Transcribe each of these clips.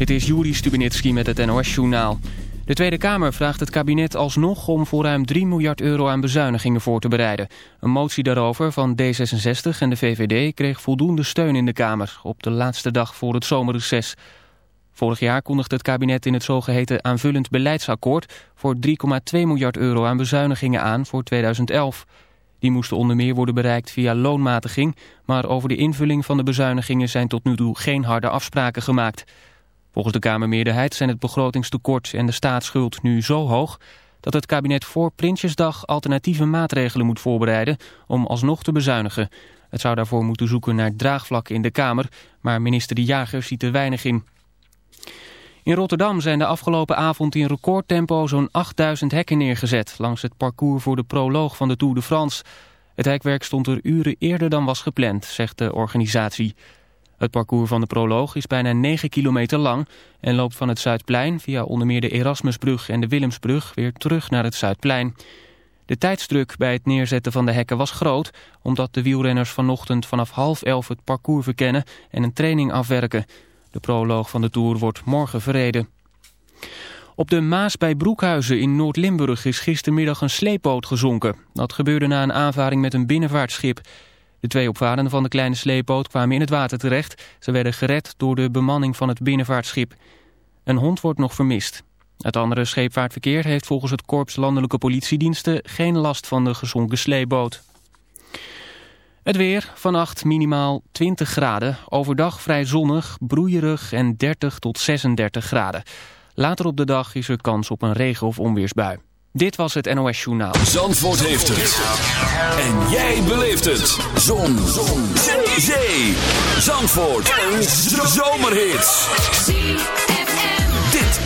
Dit is Juri Stubenitski met het NOS-journaal. De Tweede Kamer vraagt het kabinet alsnog om voor ruim 3 miljard euro aan bezuinigingen voor te bereiden. Een motie daarover van D66 en de VVD kreeg voldoende steun in de Kamer op de laatste dag voor het zomerreces. Vorig jaar kondigde het kabinet in het zogeheten aanvullend beleidsakkoord voor 3,2 miljard euro aan bezuinigingen aan voor 2011. Die moesten onder meer worden bereikt via loonmatiging, maar over de invulling van de bezuinigingen zijn tot nu toe geen harde afspraken gemaakt. Volgens de Kamermeerderheid zijn het begrotingstekort en de staatsschuld nu zo hoog dat het kabinet voor Prinsjesdag alternatieve maatregelen moet voorbereiden om alsnog te bezuinigen. Het zou daarvoor moeten zoeken naar draagvlakken in de Kamer, maar minister De Jager ziet er weinig in. In Rotterdam zijn de afgelopen avond in recordtempo zo'n 8000 hekken neergezet langs het parcours voor de proloog van de Tour de France. Het hekwerk stond er uren eerder dan was gepland, zegt de organisatie. Het parcours van de proloog is bijna 9 kilometer lang en loopt van het Zuidplein via onder meer de Erasmusbrug en de Willemsbrug weer terug naar het Zuidplein. De tijdsdruk bij het neerzetten van de hekken was groot, omdat de wielrenners vanochtend vanaf half elf het parcours verkennen en een training afwerken. De proloog van de Tour wordt morgen verreden. Op de Maas bij Broekhuizen in Noord-Limburg is gistermiddag een sleepboot gezonken. Dat gebeurde na een aanvaring met een binnenvaartschip. De twee opvarenden van de kleine sleepboot kwamen in het water terecht. Ze werden gered door de bemanning van het binnenvaartschip. Een hond wordt nog vermist. Het andere scheepvaartverkeer heeft volgens het Korps Landelijke Politiediensten geen last van de gezonken sleepboot. Het weer, vannacht minimaal 20 graden, overdag vrij zonnig, broeierig en 30 tot 36 graden. Later op de dag is er kans op een regen- of onweersbui. Dit was het NOS Journaal. Zandvoort heeft het. En jij beleeft het. Zon. Zon. Zee. Zandvoort. Een zomerhit.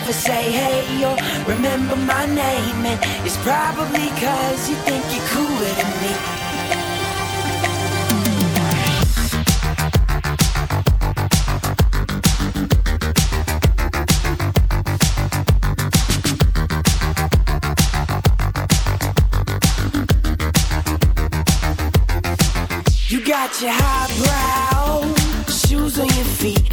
never say hey or remember my name, and it's probably cause you think you're cooler than me. You got your highbrow shoes on your feet,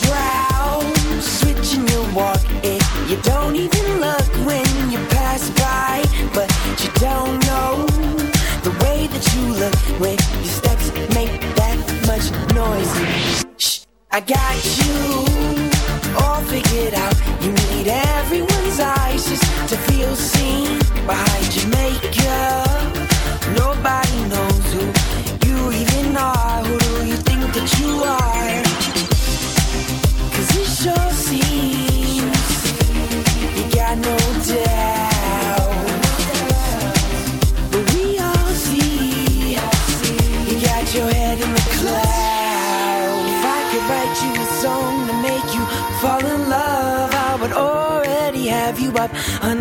I got you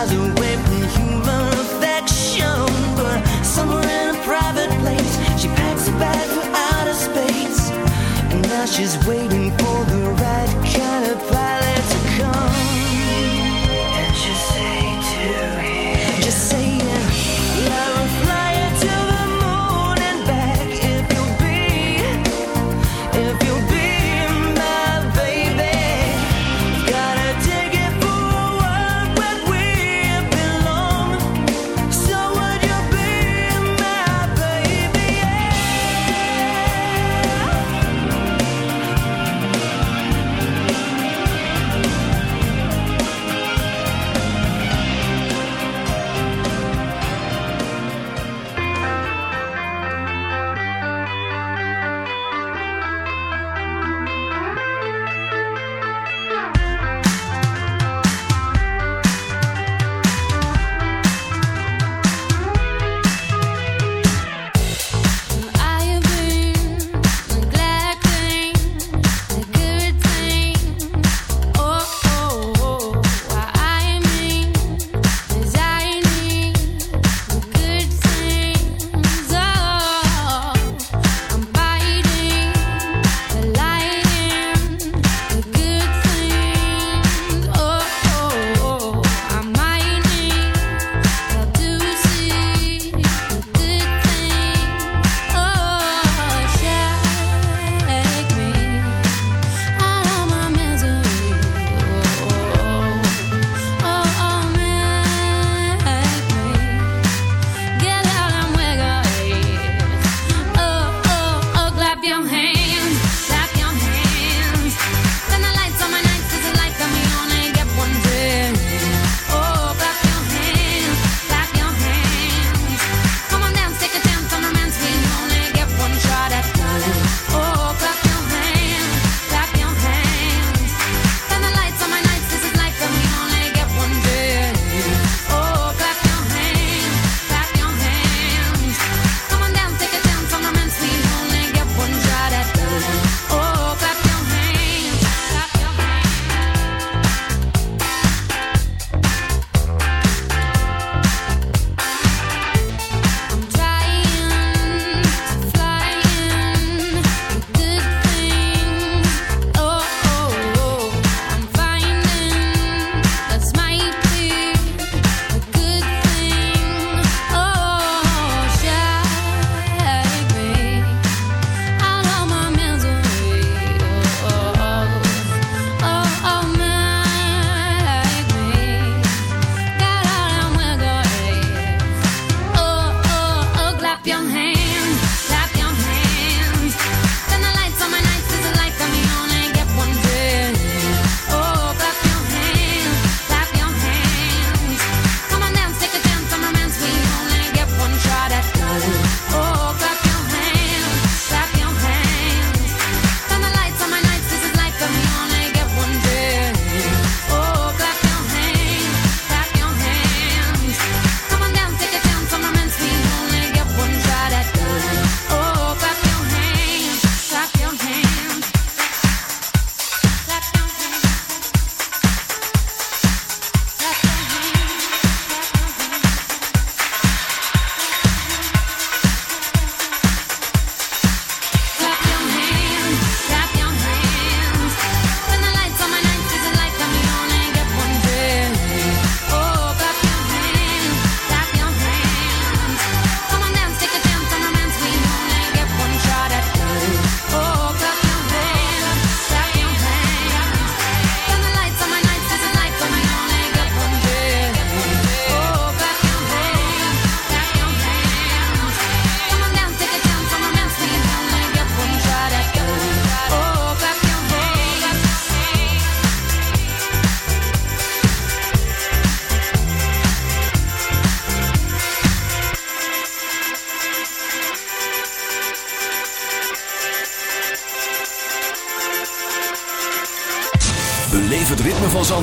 miles away.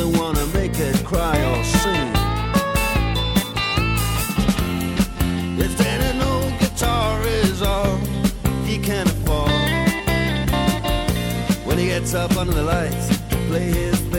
doesn't want to make it cry or sing. If then an old guitar is all he can afford, when he gets up under the lights to play his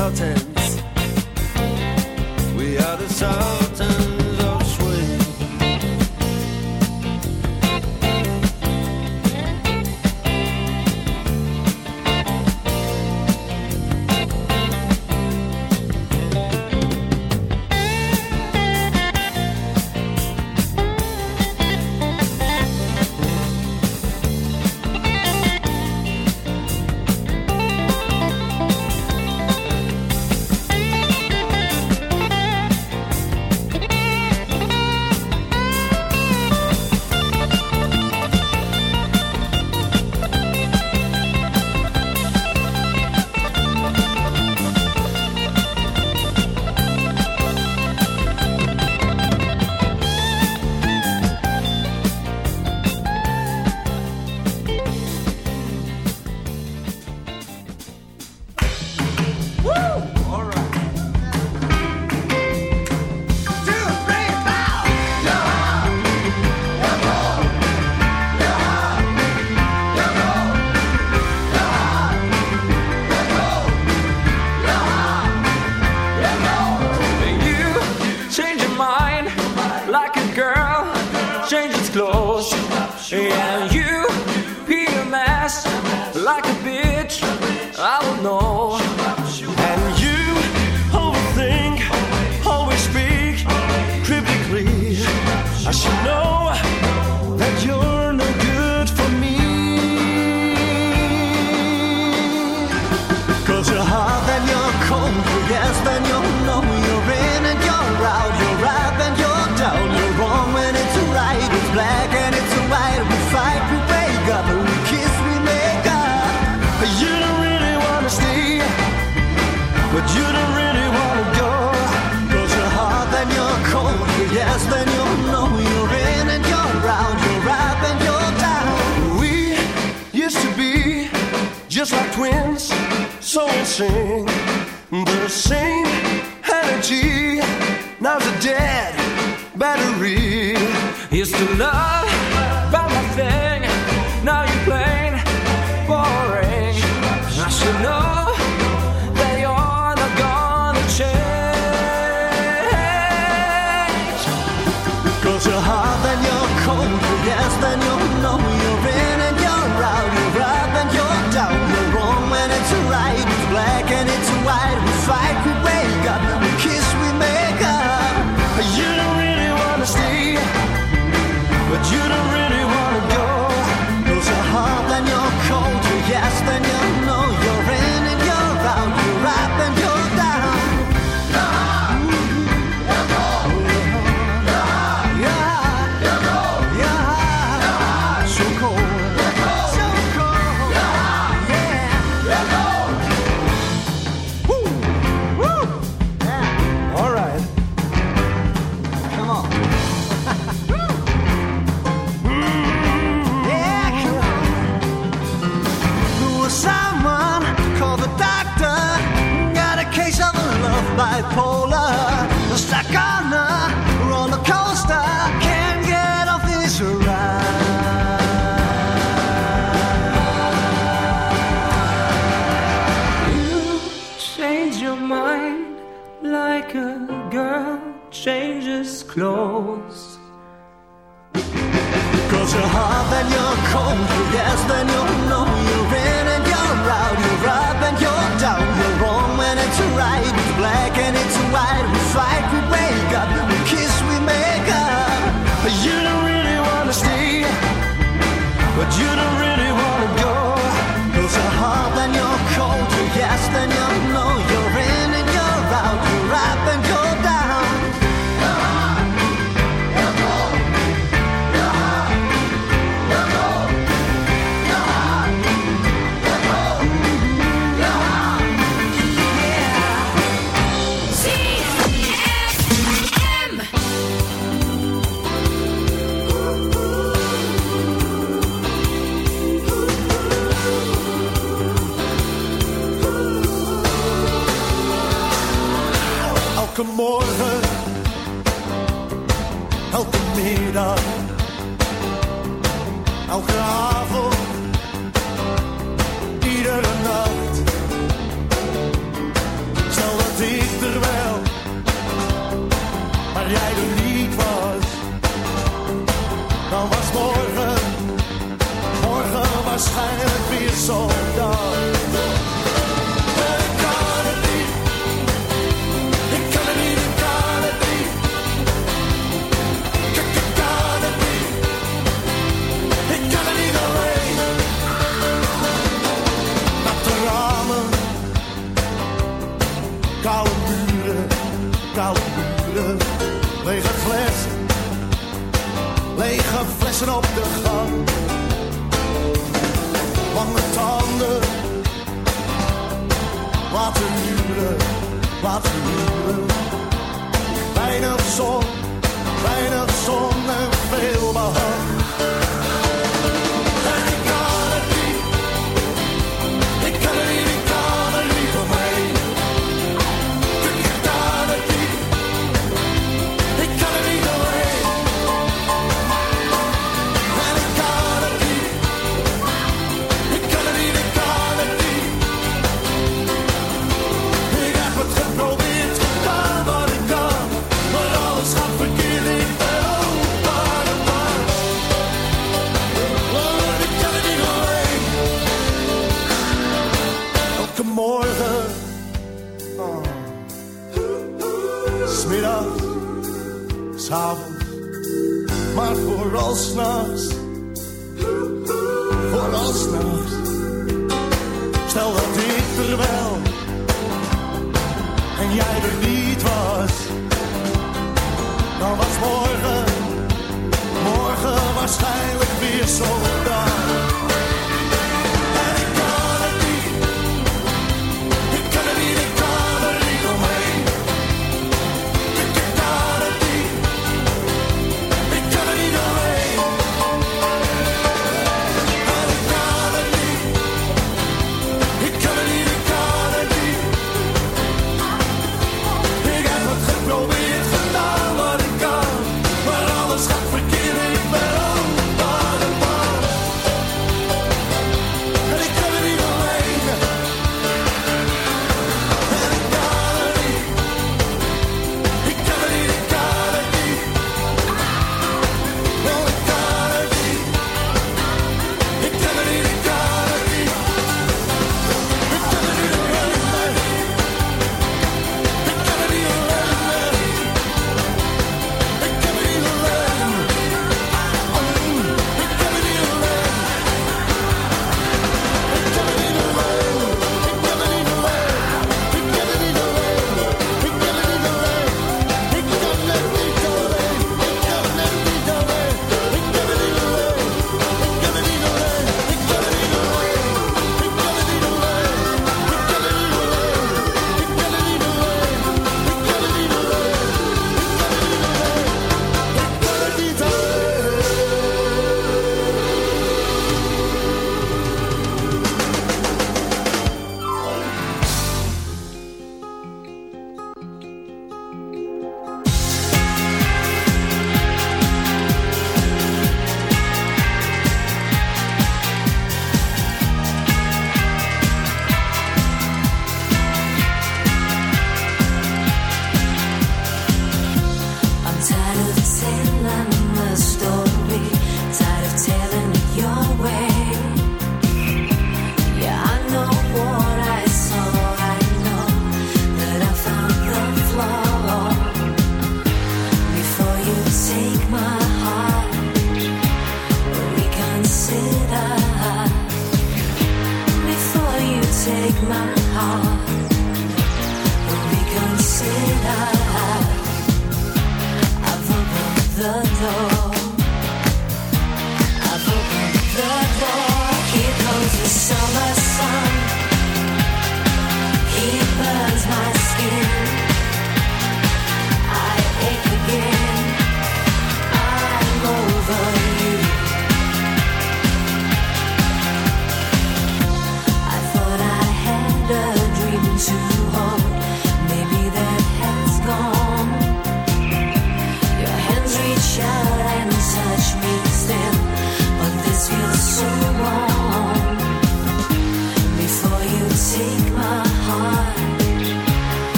insulted.